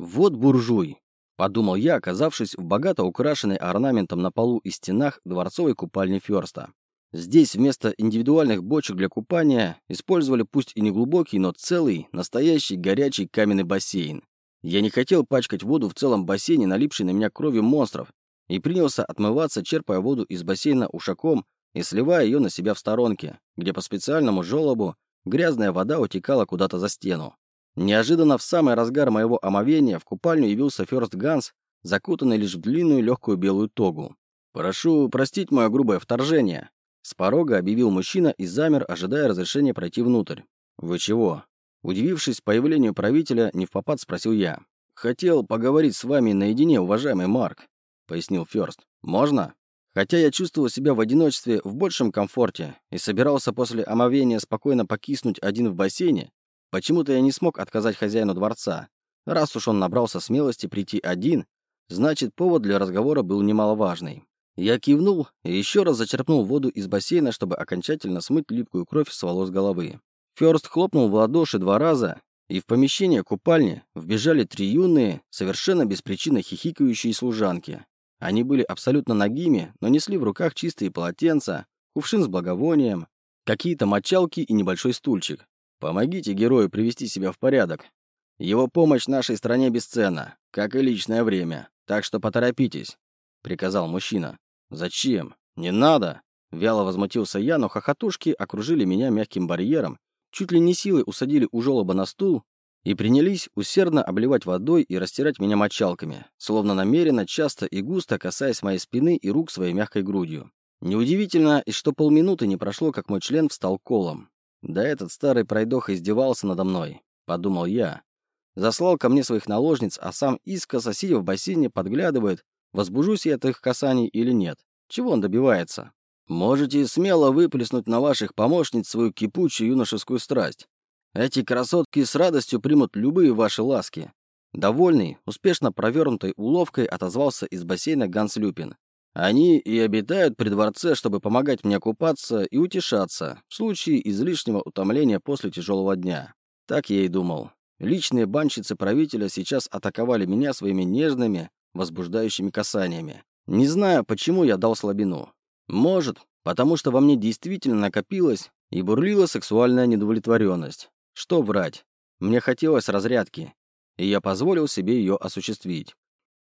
Вот буржуй, подумал я, оказавшись в богато украшенной орнаментом на полу и стенах дворцовой купальни Фёрста. Здесь вместо индивидуальных бочек для купания использовали пусть и не глубокий, но целый, настоящий горячий каменный бассейн. Я не хотел пачкать воду в целом бассейне, налипшей на меня кровью монстров, и принялся отмываться, черпая воду из бассейна ушаком и сливая ее на себя в сторонке, где по специальному желобу грязная вода утекала куда-то за стену. Неожиданно в самый разгар моего омовения в купальню явился Фёрст Ганс, закутанный лишь в длинную легкую белую тогу. «Прошу простить мое грубое вторжение», — с порога объявил мужчина и замер, ожидая разрешения пройти внутрь. «Вы чего?» Удивившись появлению правителя, не в попад спросил я. «Хотел поговорить с вами наедине, уважаемый Марк», — пояснил Фёрст. «Можно?» Хотя я чувствовал себя в одиночестве в большем комфорте и собирался после омовения спокойно покиснуть один в бассейне, почему-то я не смог отказать хозяину дворца. Раз уж он набрался смелости прийти один, значит, повод для разговора был немаловажный. Я кивнул и еще раз зачерпнул воду из бассейна, чтобы окончательно смыть липкую кровь с волос головы. Фёрст хлопнул в ладоши два раза, и в помещение купальни вбежали три юные, совершенно без причины хихикающие служанки. Они были абсолютно нагими, но несли в руках чистые полотенца, кувшин с благовонием, какие-то мочалки и небольшой стульчик. Помогите герою привести себя в порядок. Его помощь нашей стране бесценна, как и личное время, так что поторопитесь», — приказал мужчина. «Зачем? Не надо!» Вяло возмутился я, но хохотушки окружили меня мягким барьером, чуть ли не силой усадили у жёлоба на стул и принялись усердно обливать водой и растирать меня мочалками, словно намеренно, часто и густо касаясь моей спины и рук своей мягкой грудью. Неудивительно, и что полминуты не прошло, как мой член встал колом. Да этот старый пройдоха издевался надо мной, подумал я. Заслал ко мне своих наложниц, а сам искоса, сидя в бассейне, подглядывает, возбужусь я от их касаний или нет. Чего он добивается? Можете смело выплеснуть на ваших помощниц свою кипучую юношескую страсть. Эти красотки с радостью примут любые ваши ласки. Довольный, успешно провернутой уловкой отозвался из бассейна Ганс Люпин. Они и обитают при дворце, чтобы помогать мне купаться и утешаться в случае излишнего утомления после тяжелого дня. Так я и думал. Личные банщицы правителя сейчас атаковали меня своими нежными, возбуждающими касаниями. Не знаю, почему я дал слабину. Может, потому что во мне действительно накопилась и бурлила сексуальная недовлетворенность. Что врать? Мне хотелось разрядки, и я позволил себе ее осуществить.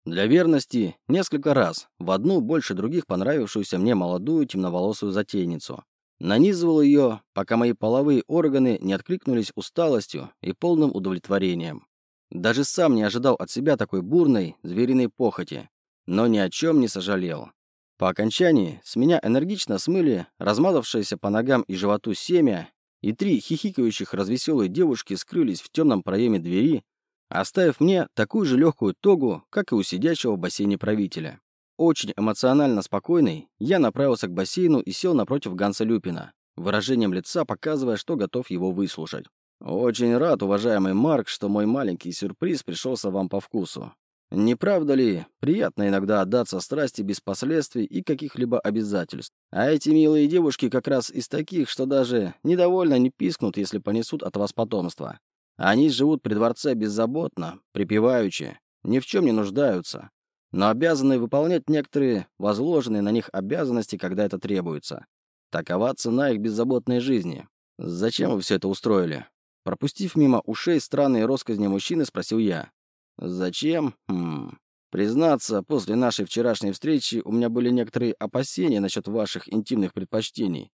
Для верности несколько раз в одну больше других понравившуюся мне молодую темноволосую затейницу. Нанизывал ее, пока мои половые органы не откликнулись усталостью и полным удовлетворением. Даже сам не ожидал от себя такой бурной, звериной похоти, но ни о чем не сожалел. По окончании с меня энергично смыли размазавшееся по ногам и животу семя и три хихикающих развеселые девушки скрылись в темном проеме двери, оставив мне такую же легкую тогу, как и у сидящего в бассейне правителя. Очень эмоционально спокойный, я направился к бассейну и сел напротив Ганса Люпина, выражением лица показывая, что готов его выслушать. «Очень рад, уважаемый Марк, что мой маленький сюрприз пришелся вам по вкусу. Не правда ли, приятно иногда отдаться страсти без последствий и каких-либо обязательств? А эти милые девушки как раз из таких, что даже недовольно не пискнут, если понесут от вас потомство. Они живут при дворце беззаботно, припеваючи, ни в чем не нуждаются, но обязаны выполнять некоторые возложенные на них обязанности, когда это требуется. Такова цена их беззаботной жизни. Зачем вы все это устроили? Пропустив мимо ушей странные росказни мужчины, спросил я. Зачем? Хм. Признаться, после нашей вчерашней встречи у меня были некоторые опасения насчет ваших интимных предпочтений.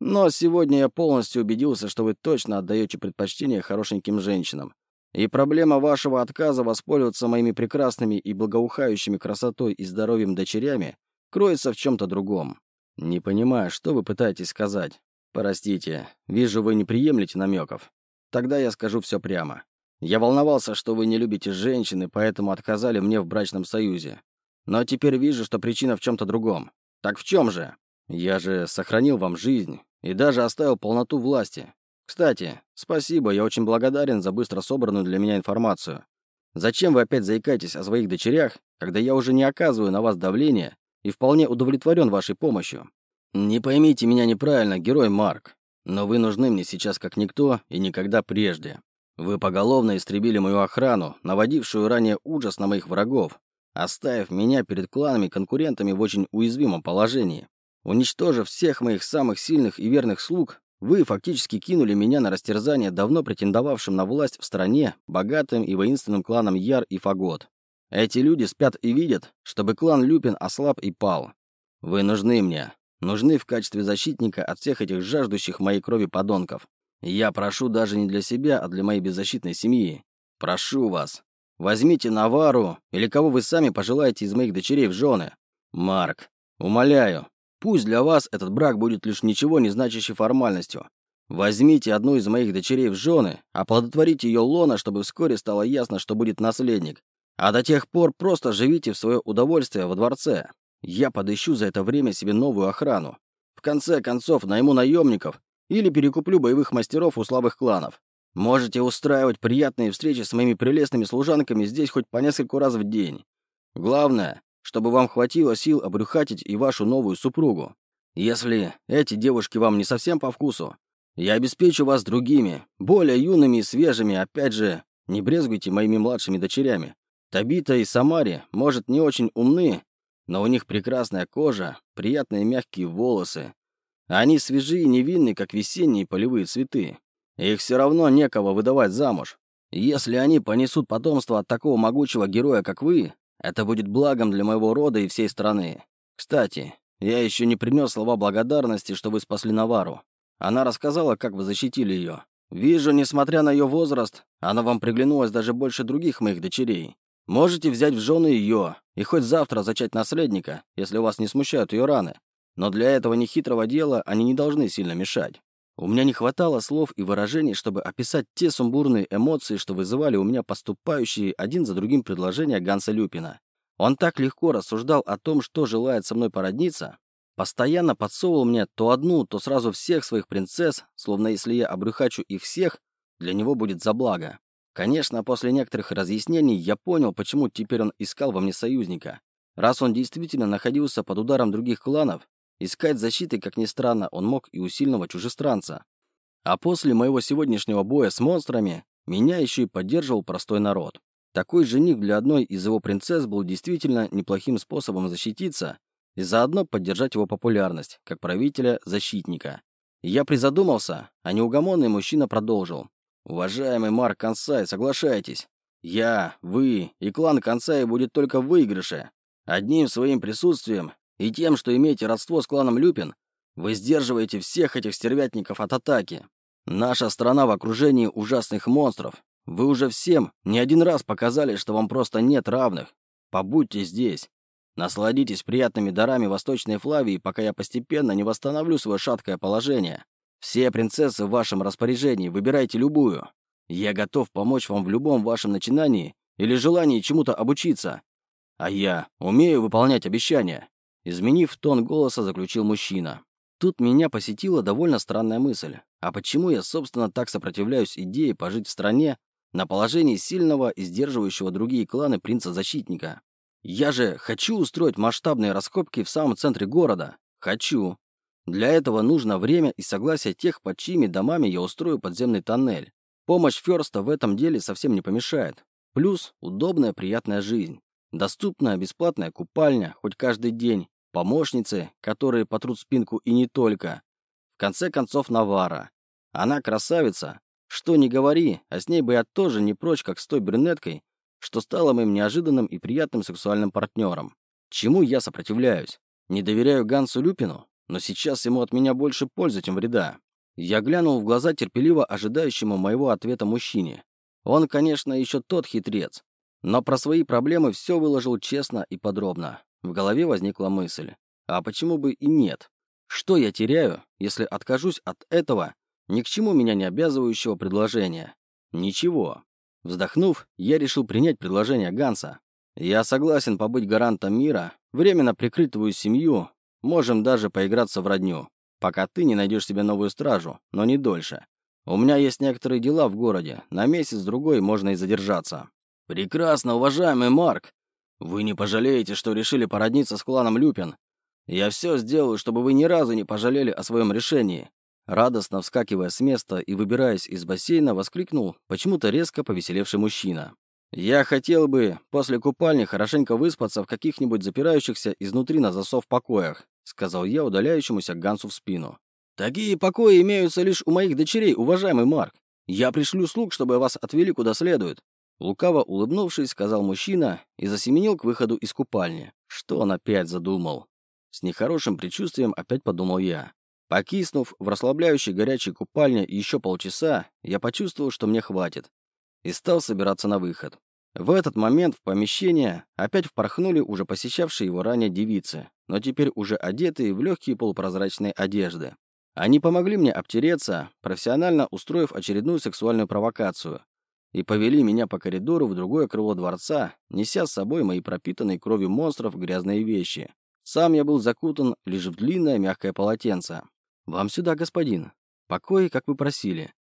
Но сегодня я полностью убедился, что вы точно отдаете предпочтение хорошеньким женщинам. И проблема вашего отказа воспользоваться моими прекрасными и благоухающими красотой и здоровьем дочерями кроется в чем-то другом. Не понимаю, что вы пытаетесь сказать. Простите, вижу, вы не приемлете намеков. Тогда я скажу все прямо. Я волновался, что вы не любите женщин, и поэтому отказали мне в брачном союзе. Но теперь вижу, что причина в чем-то другом. Так в чем же? Я же сохранил вам жизнь и даже оставил полноту власти. Кстати, спасибо, я очень благодарен за быстро собранную для меня информацию. Зачем вы опять заикаетесь о своих дочерях, когда я уже не оказываю на вас давления и вполне удовлетворен вашей помощью? Не поймите меня неправильно, герой Марк, но вы нужны мне сейчас как никто и никогда прежде. Вы поголовно истребили мою охрану, наводившую ранее ужас на моих врагов, оставив меня перед кланами-конкурентами в очень уязвимом положении. Уничтожив всех моих самых сильных и верных слуг, вы фактически кинули меня на растерзание давно претендовавшим на власть в стране богатым и воинственным кланам Яр и Фагот. Эти люди спят и видят, чтобы клан Люпин ослаб и пал. Вы нужны мне. Нужны в качестве защитника от всех этих жаждущих моей крови подонков. Я прошу даже не для себя, а для моей беззащитной семьи. Прошу вас. Возьмите Навару или кого вы сами пожелаете из моих дочерей в жены. Марк, умоляю, пусть для вас этот брак будет лишь ничего не значащей формальностью. Возьмите одну из моих дочерей в жены, оплодотворите ее лона, чтобы вскоре стало ясно, что будет наследник. А до тех пор просто живите в свое удовольствие во дворце. Я подыщу за это время себе новую охрану. В конце концов, найму наемников или перекуплю боевых мастеров у слабых кланов. Можете устраивать приятные встречи с моими прелестными служанками здесь хоть по нескольку раз в день. Главное, чтобы вам хватило сил обрюхатить и вашу новую супругу. Если эти девушки вам не совсем по вкусу, я обеспечу вас другими, более юными и свежими, опять же, не брезгуйте моими младшими дочерями. Табита и Самари, может, не очень умны, но у них прекрасная кожа, приятные мягкие волосы, они свежи и невинны, как весенние полевые цветы. Их все равно некого выдавать замуж. Если они понесут потомство от такого могучего героя, как вы, это будет благом для моего рода и всей страны. Кстати, я еще не принес слова благодарности, что вы спасли Навару. Она рассказала, как вы защитили ее. Вижу, несмотря на ее возраст, она вам приглянулась даже больше других моих дочерей. Можете взять в жены ее и хоть завтра зачать наследника, если вас не смущают ее раны. Но для этого нехитрого дела они не должны сильно мешать. У меня не хватало слов и выражений, чтобы описать те сумбурные эмоции, что вызывали у меня поступающие один за другим предложения Ганса Люпина. Он так легко рассуждал о том, что желает со мной породниться, постоянно подсовывал мне то одну, то сразу всех своих принцесс, словно если я обрюхачу их всех, для него будет за благо. Конечно, после некоторых разъяснений я понял, почему теперь он искал во мне союзника. Раз он действительно находился под ударом других кланов, Искать защиты, как ни странно, он мог и у сильного чужестранца. А после моего сегодняшнего боя с монстрами, меня еще и поддерживал простой народ. Такой жених для одной из его принцесс был действительно неплохим способом защититься и заодно поддержать его популярность, как правителя-защитника. Я призадумался, а неугомонный мужчина продолжил. «Уважаемый Марк Консай, соглашайтесь. Я, вы и клан Консай будет только в выигрыше. Одним своим присутствием и тем, что имеете родство с кланом Люпин, вы сдерживаете всех этих стервятников от атаки. Наша страна в окружении ужасных монстров. Вы уже всем не один раз показали, что вам просто нет равных. Побудьте здесь. Насладитесь приятными дарами Восточной Флавии, пока я постепенно не восстановлю свое шаткое положение. Все принцессы в вашем распоряжении, выбирайте любую. Я готов помочь вам в любом вашем начинании или желании чему-то обучиться. А я умею выполнять обещания. Изменив тон голоса, заключил мужчина. Тут меня посетила довольно странная мысль. А почему я, собственно, так сопротивляюсь идее пожить в стране на положении сильного и сдерживающего другие кланы принца-защитника? Я же хочу устроить масштабные раскопки в самом центре города. Хочу. Для этого нужно время и согласие тех, под чьими домами я устрою подземный тоннель. Помощь Ферста в этом деле совсем не помешает. Плюс удобная приятная жизнь. Доступная бесплатная купальня, хоть каждый день, помощницы, которые потрут спинку и не только. В конце концов, Навара. Она красавица. Что не говори, а с ней бы я тоже не прочь, как с той брюнеткой, что стала моим неожиданным и приятным сексуальным партнером. Чему я сопротивляюсь? Не доверяю Гансу Люпину, но сейчас ему от меня больше пользы, чем вреда. Я глянул в глаза терпеливо ожидающему моего ответа мужчине. Он, конечно, еще тот хитрец, но про свои проблемы все выложил честно и подробно. В голове возникла мысль. А почему бы и нет? Что я теряю, если откажусь от этого, ни к чему меня не обязывающего предложения? Ничего. Вздохнув, я решил принять предложение Ганса. Я согласен побыть гарантом мира, временно прикрыть твою семью, можем даже поиграться в родню, пока ты не найдешь себе новую стражу, но не дольше. У меня есть некоторые дела в городе, на месяц-другой можно и задержаться. Прекрасно, уважаемый Марк. Вы не пожалеете, что решили породниться с кланом Люпин. Я все сделаю, чтобы вы ни разу не пожалели о своем решении. Радостно вскакивая с места и выбираясь из бассейна, воскликнул почему-то резко повеселевший мужчина. «Я хотел бы после купальни хорошенько выспаться в каких-нибудь запирающихся изнутри на засов покоях», сказал я удаляющемуся Гансу в спину. «Такие покои имеются лишь у моих дочерей, уважаемый Марк. Я пришлю слуг, чтобы вас отвели куда следует». Лукаво улыбнувшись, сказал мужчина и засеменил к выходу из купальни. Что он опять задумал? С нехорошим предчувствием опять подумал я. Покиснув в расслабляющей горячей купальне еще полчаса, я почувствовал, что мне хватит, и стал собираться на выход. В этот момент в помещение опять впорхнули уже посещавшие его ранее девицы, но теперь уже одетые в легкие полупрозрачные одежды. Они помогли мне обтереться, профессионально устроив очередную сексуальную провокацию, и повели меня по коридору в другое крыло дворца, неся с собой мои пропитанные кровью монстров грязные вещи. Сам я был закутан лишь в длинное мягкое полотенце. «Вам сюда, господин. Покои, как вы просили.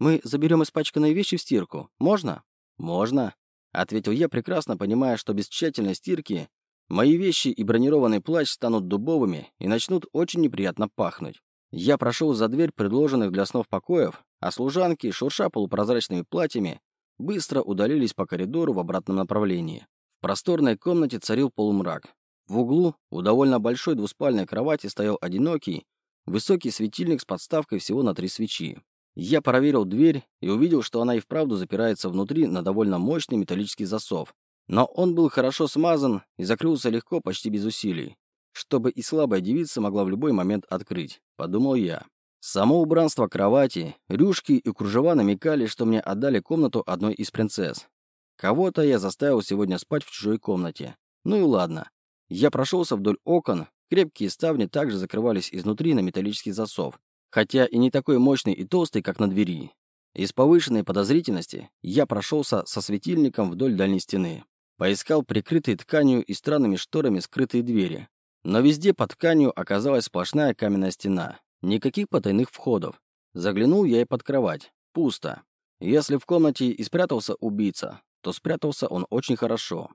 Мы заберем испачканные вещи в стирку. Можно?» «Можно», — ответил я, прекрасно понимая, что без тщательной стирки мои вещи и бронированный плащ станут дубовыми и начнут очень неприятно пахнуть. Я прошел за дверь предложенных для снов покоев, а служанки, шурша полупрозрачными платьями, быстро удалились по коридору в обратном направлении. В просторной комнате царил полумрак. В углу у довольно большой двуспальной кровати стоял одинокий, Высокий светильник с подставкой всего на три свечи. Я проверил дверь и увидел, что она и вправду запирается внутри на довольно мощный металлический засов. Но он был хорошо смазан и закрылся легко, почти без усилий. Чтобы и слабая девица могла в любой момент открыть, подумал я. Само убранство кровати, рюшки и кружева намекали, что мне отдали комнату одной из принцесс. Кого-то я заставил сегодня спать в чужой комнате. Ну и ладно. Я прошелся вдоль окон, Крепкие ставни также закрывались изнутри на металлический засов, хотя и не такой мощный и толстый, как на двери. Из повышенной подозрительности я прошелся со светильником вдоль дальней стены. Поискал прикрытые тканью и странными шторами скрытые двери. Но везде под тканью оказалась сплошная каменная стена. Никаких потайных входов. Заглянул я и под кровать. Пусто. Если в комнате и спрятался убийца, то спрятался он очень хорошо.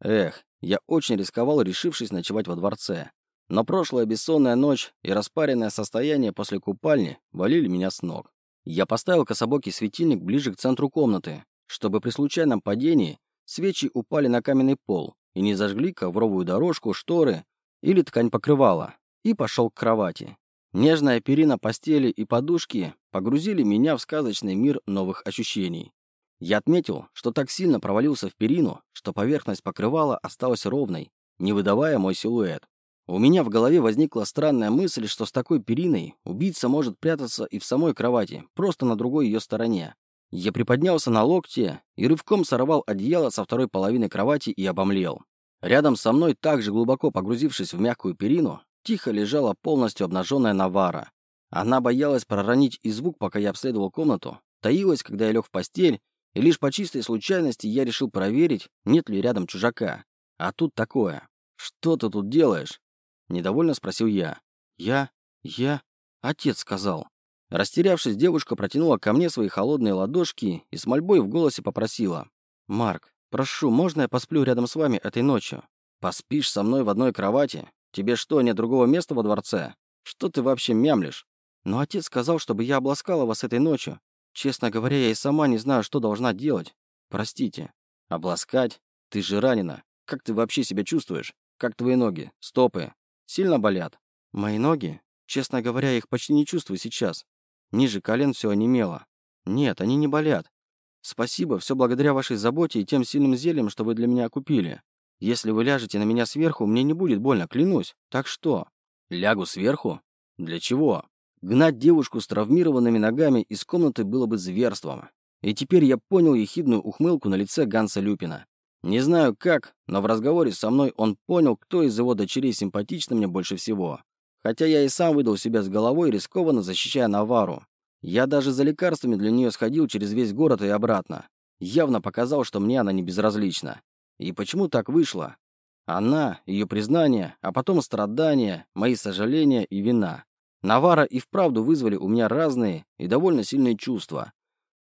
Эх, я очень рисковал, решившись ночевать во дворце. Но прошлая бессонная ночь и распаренное состояние после купальни валили меня с ног. Я поставил кособокий светильник ближе к центру комнаты, чтобы при случайном падении свечи упали на каменный пол и не зажгли ковровую дорожку, шторы или ткань покрывала, и пошел к кровати. Нежная перина постели и подушки погрузили меня в сказочный мир новых ощущений. Я отметил, что так сильно провалился в перину, что поверхность покрывала осталась ровной, не выдавая мой силуэт. У меня в голове возникла странная мысль, что с такой периной убийца может прятаться и в самой кровати, просто на другой ее стороне. Я приподнялся на локте и рывком сорвал одеяло со второй половины кровати и обомлел. Рядом со мной, также глубоко погрузившись в мягкую перину, тихо лежала полностью обнаженная Навара. Она боялась проронить и звук, пока я обследовал комнату, таилась, когда я лег в постель, и лишь по чистой случайности я решил проверить, нет ли рядом чужака. А тут такое. «Что ты тут делаешь?» Недовольно спросил я. Я... я... Отец сказал. Растерявшись, девушка протянула ко мне свои холодные ладошки и с мольбой в голосе попросила. «Марк, прошу, можно я посплю рядом с вами этой ночью? Поспишь со мной в одной кровати? Тебе что, нет другого места во дворце? Что ты вообще мямлишь?» «Но отец сказал, чтобы я обласкала вас этой ночью. Честно говоря, я и сама не знаю, что должна делать. Простите». «Обласкать? Ты же ранена. Как ты вообще себя чувствуешь? Как твои ноги? Стопы? Сильно болят? Мои ноги? Честно говоря, их почти не чувствую сейчас. Ниже колен все онемело. Нет, они не болят. Спасибо, все благодаря вашей заботе и тем сильным зельям, что вы для меня купили. Если вы ляжете на меня сверху, мне не будет больно, клянусь. Так что? Лягу сверху? Для чего? Гнать девушку с травмированными ногами из комнаты было бы зверством. И теперь я понял ехидную ухмылку на лице Ганса Люпина. Не знаю как, но в разговоре со мной он понял, кто из его дочерей симпатична мне больше всего. Хотя я и сам выдал себя с головой, рискованно защищая Навару. Я даже за лекарствами для нее сходил через весь город и обратно. Явно показал, что мне она не безразлична. И почему так вышло? Она, ее признание, а потом страдания, мои сожаления и вина. Навара и вправду вызвали у меня разные и довольно сильные чувства.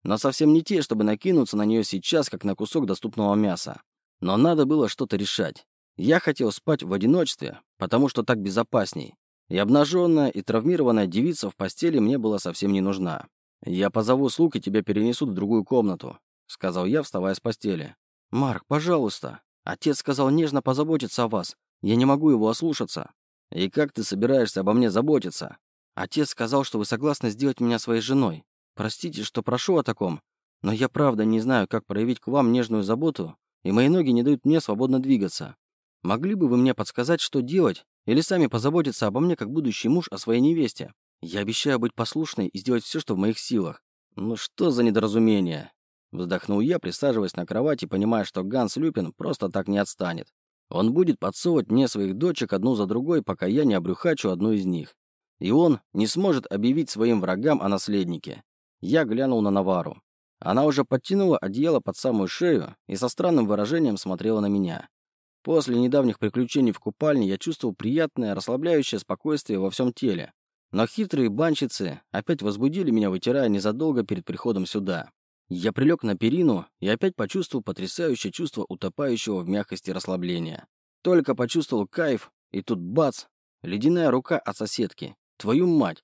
Но совсем не те, чтобы накинуться на нее сейчас, как на кусок доступного мяса. Но надо было что-то решать. Я хотел спать в одиночестве, потому что так безопасней. И обнаженная и травмированная девица в постели мне была совсем не нужна. «Я позову слуг, и тебя перенесут в другую комнату», — сказал я, вставая с постели. «Марк, пожалуйста. Отец сказал нежно позаботиться о вас. Я не могу его ослушаться». «И как ты собираешься обо мне заботиться?» «Отец сказал, что вы согласны сделать меня своей женой. Простите, что прошу о таком, но я правда не знаю, как проявить к вам нежную заботу, и мои ноги не дают мне свободно двигаться. Могли бы вы мне подсказать, что делать, или сами позаботиться обо мне как будущий муж о своей невесте? Я обещаю быть послушной и сделать все, что в моих силах. Ну что за недоразумение? Вздохнул я, присаживаясь на кровати, понимая, что Ганс Люпин просто так не отстанет. Он будет подсовывать мне своих дочек одну за другой, пока я не обрюхачу одну из них. И он не сможет объявить своим врагам о наследнике. Я глянул на Навару. Она уже подтянула одеяло под самую шею и со странным выражением смотрела на меня. После недавних приключений в купальне я чувствовал приятное, расслабляющее спокойствие во всем теле. Но хитрые банщицы опять возбудили меня, вытирая незадолго перед приходом сюда. Я прилег на перину и опять почувствовал потрясающее чувство утопающего в мягкости расслабления. Только почувствовал кайф, и тут бац! Ледяная рука от соседки. Твою мать!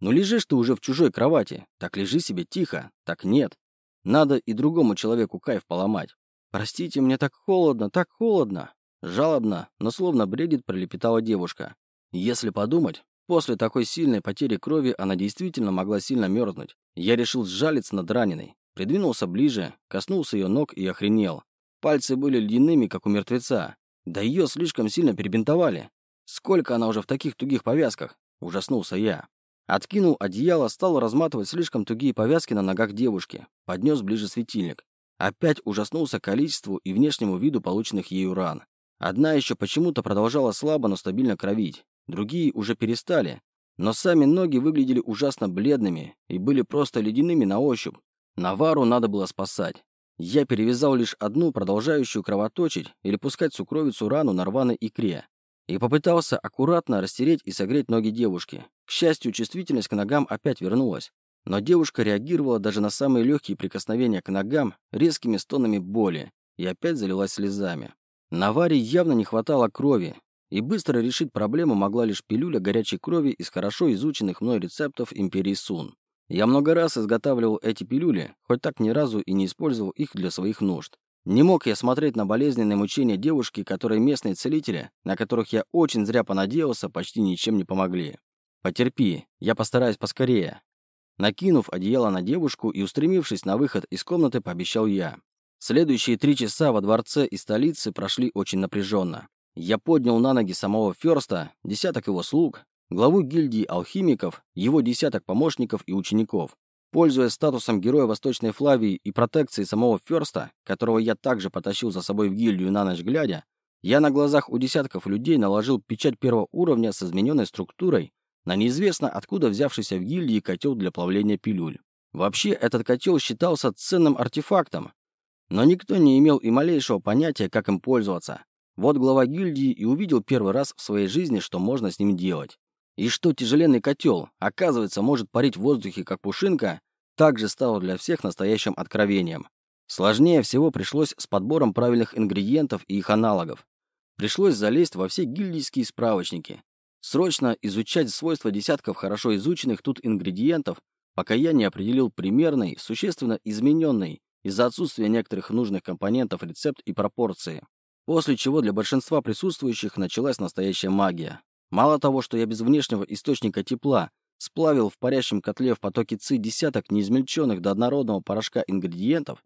Ну лежишь ты уже в чужой кровати, так лежи себе тихо, так нет. Надо и другому человеку кайф поломать. «Простите, мне так холодно, так холодно!» Жалобно, но словно бредит, пролепетала девушка. Если подумать, после такой сильной потери крови она действительно могла сильно мерзнуть. Я решил сжалиться над раненой. Придвинулся ближе, коснулся ее ног и охренел. Пальцы были ледяными, как у мертвеца. Да ее слишком сильно перебинтовали. Сколько она уже в таких тугих повязках? Ужаснулся я. Откинул одеяло, стал разматывать слишком тугие повязки на ногах девушки. Поднес ближе светильник. Опять ужаснулся количеству и внешнему виду полученных ею ран. Одна еще почему-то продолжала слабо, но стабильно кровить. Другие уже перестали. Но сами ноги выглядели ужасно бледными и были просто ледяными на ощупь. Навару надо было спасать. Я перевязал лишь одну, продолжающую кровоточить или пускать сукровицу рану на рваной икре. И попытался аккуратно растереть и согреть ноги девушки. К счастью, чувствительность к ногам опять вернулась. Но девушка реагировала даже на самые легкие прикосновения к ногам резкими стонами боли и опять залилась слезами. Наваре явно не хватало крови, и быстро решить проблему могла лишь пилюля горячей крови из хорошо изученных мной рецептов Империи Сун. Я много раз изготавливал эти пилюли, хоть так ни разу и не использовал их для своих нужд. Не мог я смотреть на болезненные мучения девушки, которые местные целители, на которых я очень зря понадеялся, почти ничем не помогли. Потерпи, я постараюсь поскорее. Накинув одеяло на девушку и устремившись на выход из комнаты, пообещал я. Следующие три часа во дворце и столице прошли очень напряженно. Я поднял на ноги самого Ферста, десяток его слуг, главу гильдии алхимиков, его десяток помощников и учеников. Пользуясь статусом героя Восточной Флавии и протекцией самого Ферста, которого я также потащил за собой в гильдию на ночь глядя, я на глазах у десятков людей наложил печать первого уровня с измененной структурой на неизвестно откуда взявшийся в гильдии котел для плавления пилюль. Вообще, этот котел считался ценным артефактом, но никто не имел и малейшего понятия, как им пользоваться. Вот глава гильдии и увидел первый раз в своей жизни, что можно с ним делать. И что тяжеленный котел, оказывается, может парить в воздухе, как пушинка, также стало для всех настоящим откровением. Сложнее всего пришлось с подбором правильных ингредиентов и их аналогов. Пришлось залезть во все гильдийские справочники, Срочно изучать свойства десятков хорошо изученных тут ингредиентов, пока я не определил примерный, существенно измененный из-за отсутствия некоторых нужных компонентов рецепт и пропорции. После чего для большинства присутствующих началась настоящая магия. Мало того, что я без внешнего источника тепла сплавил в парящем котле в потоке ЦИ десяток неизмельченных до однородного порошка ингредиентов,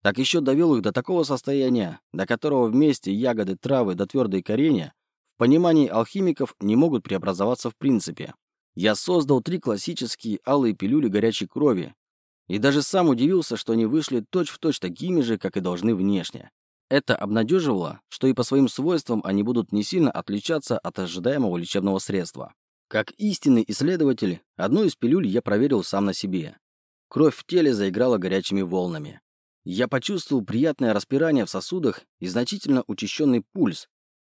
так еще довел их до такого состояния, до которого вместе ягоды, травы до твердые коренья в понимании алхимиков не могут преобразоваться в принципе. Я создал три классические алые пилюли горячей крови, и даже сам удивился, что они вышли точь-в-точь точь такими же, как и должны внешне. Это обнадеживало, что и по своим свойствам они будут не сильно отличаться от ожидаемого лечебного средства. Как истинный исследователь, одну из пилюль я проверил сам на себе. Кровь в теле заиграла горячими волнами. Я почувствовал приятное распирание в сосудах и значительно учащенный пульс,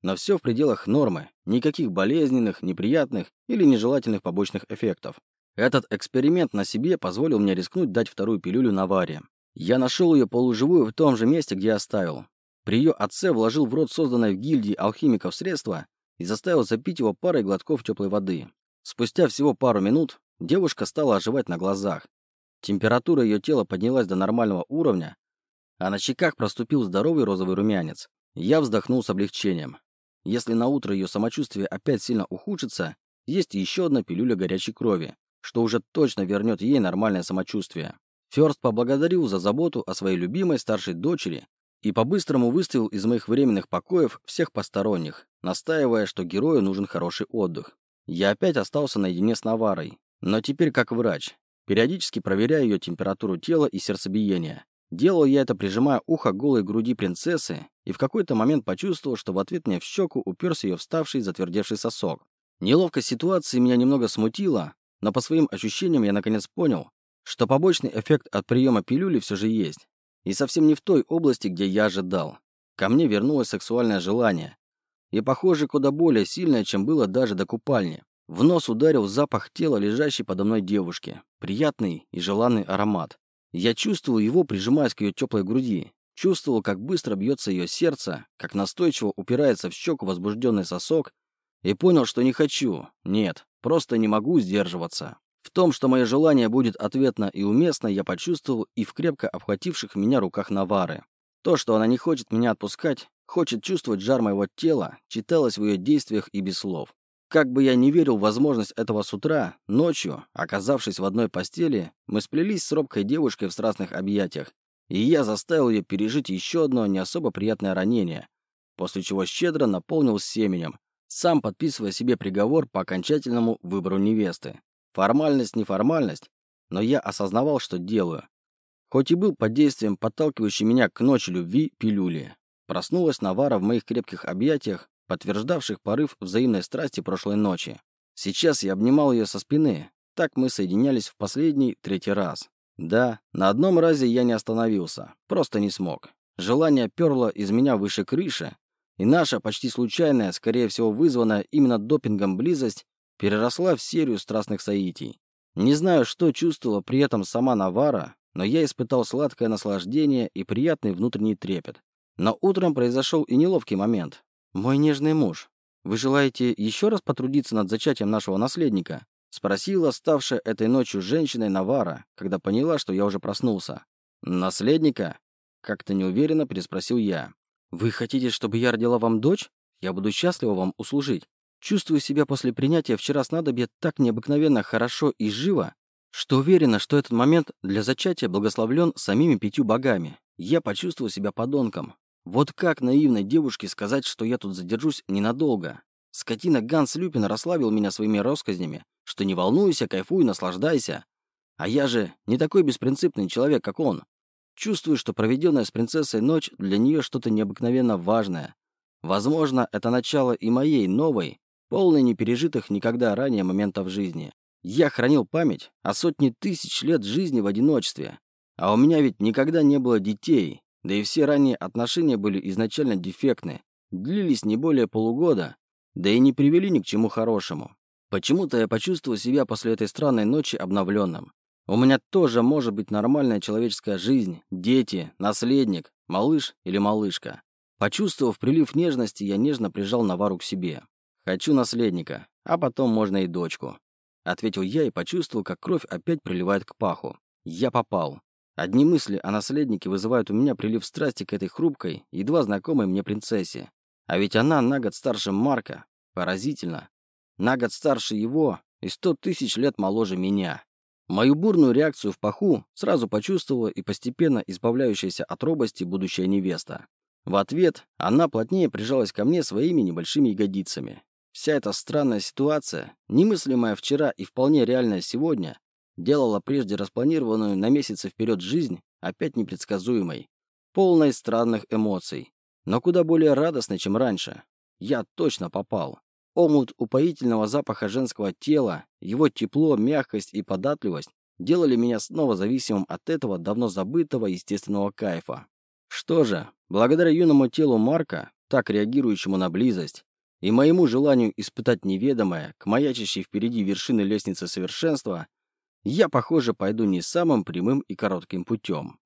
но все в пределах нормы, никаких болезненных, неприятных или нежелательных побочных эффектов. Этот эксперимент на себе позволил мне рискнуть дать вторую пилюлю Наваре. Я нашел ее полуживую в том же месте, где оставил. При ее отце вложил в рот созданное в гильдии алхимиков средство, и заставил запить его парой глотков теплой воды. Спустя всего пару минут девушка стала оживать на глазах. Температура ее тела поднялась до нормального уровня, а на щеках проступил здоровый розовый румянец. Я вздохнул с облегчением. Если на утро ее самочувствие опять сильно ухудшится, есть еще одна пилюля горячей крови, что уже точно вернет ей нормальное самочувствие. Ферст поблагодарил за заботу о своей любимой старшей дочери и по-быстрому выставил из моих временных покоев всех посторонних, настаивая, что герою нужен хороший отдых. Я опять остался наедине с Наварой, но теперь как врач, периодически проверяя ее температуру тела и сердцебиение. Делал я это, прижимая ухо к голой груди принцессы, и в какой-то момент почувствовал, что в ответ мне в щеку уперся ее вставший затвердевший сосок. Неловкость ситуации меня немного смутила, но по своим ощущениям я наконец понял, что побочный эффект от приема пилюли все же есть. И совсем не в той области, где я ожидал. Ко мне вернулось сексуальное желание. И, похоже, куда более сильное, чем было даже до купальни. В нос ударил запах тела лежащей подо мной девушки. Приятный и желанный аромат. Я чувствовал его, прижимаясь к ее теплой груди. Чувствовал, как быстро бьется ее сердце, как настойчиво упирается в щеку возбужденный сосок, и понял, что не хочу. Нет, просто не могу сдерживаться. В том, что мое желание будет ответно и уместно, я почувствовал и в крепко обхвативших меня руках Навары. То, что она не хочет меня отпускать, хочет чувствовать жар моего тела, читалось в ее действиях и без слов. Как бы я не верил в возможность этого с утра, ночью, оказавшись в одной постели, мы сплелись с робкой девушкой в страстных объятиях, и я заставил ее пережить еще одно не особо приятное ранение, после чего щедро наполнил семенем, сам подписывая себе приговор по окончательному выбору невесты. Формальность не формальность, но я осознавал, что делаю. Хоть и был под действием подталкивающей меня к ночи любви пилюли. Проснулась Навара в моих крепких объятиях, подтверждавших порыв взаимной страсти прошлой ночи. Сейчас я обнимал ее со спины. Так мы соединялись в последний, третий раз. Да, на одном разе я не остановился. Просто не смог. Желание перло из меня выше крыши, и наша, почти случайная, скорее всего вызванная именно допингом близость, переросла в серию страстных соитий. Не знаю, что чувствовала при этом сама Навара, но я испытал сладкое наслаждение и приятный внутренний трепет. Но утром произошел и неловкий момент. «Мой нежный муж, вы желаете еще раз потрудиться над зачатием нашего наследника?» Спросила ставшая этой ночью женщиной Навара, когда поняла, что я уже проснулся. «Наследника?» Как-то неуверенно переспросил я. «Вы хотите, чтобы я родила вам дочь? Я буду счастлива вам услужить. Чувствую себя после принятия вчера снадобья так необыкновенно хорошо и живо, что уверена, что этот момент для зачатия благословлен самими пятью богами. Я почувствовал себя подонком. Вот как наивной девушке сказать, что я тут задержусь ненадолго? Скотина Ганс Люпин расслабил меня своими россказнями, что не волнуйся, кайфуй, наслаждайся. А я же не такой беспринципный человек, как он. Чувствую, что проведенная с принцессой ночь для нее что-то необыкновенно важное. Возможно, это начало и моей новой, полный непережитых никогда ранее моментов жизни. Я хранил память о сотне тысяч лет жизни в одиночестве. А у меня ведь никогда не было детей, да и все ранние отношения были изначально дефектны, длились не более полугода, да и не привели ни к чему хорошему. Почему-то я почувствовал себя после этой странной ночи обновленным. У меня тоже может быть нормальная человеческая жизнь, дети, наследник, малыш или малышка. Почувствовав прилив нежности, я нежно прижал Навару к себе. «Хочу наследника, а потом можно и дочку», — ответил я и почувствовал, как кровь опять приливает к паху. Я попал. Одни мысли о наследнике вызывают у меня прилив страсти к этой хрупкой, едва знакомой мне принцессе. А ведь она на год старше Марка. Поразительно. На год старше его и сто тысяч лет моложе меня. Мою бурную реакцию в паху сразу почувствовала и постепенно избавляющаяся от робости будущая невеста. В ответ она плотнее прижалась ко мне своими небольшими ягодицами. Вся эта странная ситуация, немыслимая вчера и вполне реальная сегодня, делала прежде распланированную на месяцы вперед жизнь опять непредсказуемой, полной странных эмоций, но куда более радостной, чем раньше. Я точно попал. Омут упоительного запаха женского тела, его тепло, мягкость и податливость делали меня снова зависимым от этого давно забытого естественного кайфа. Что же, благодаря юному телу Марка, так реагирующему на близость, и моему желанию испытать неведомое, к маячащей впереди вершины лестницы совершенства, я, похоже, пойду не самым прямым и коротким путем.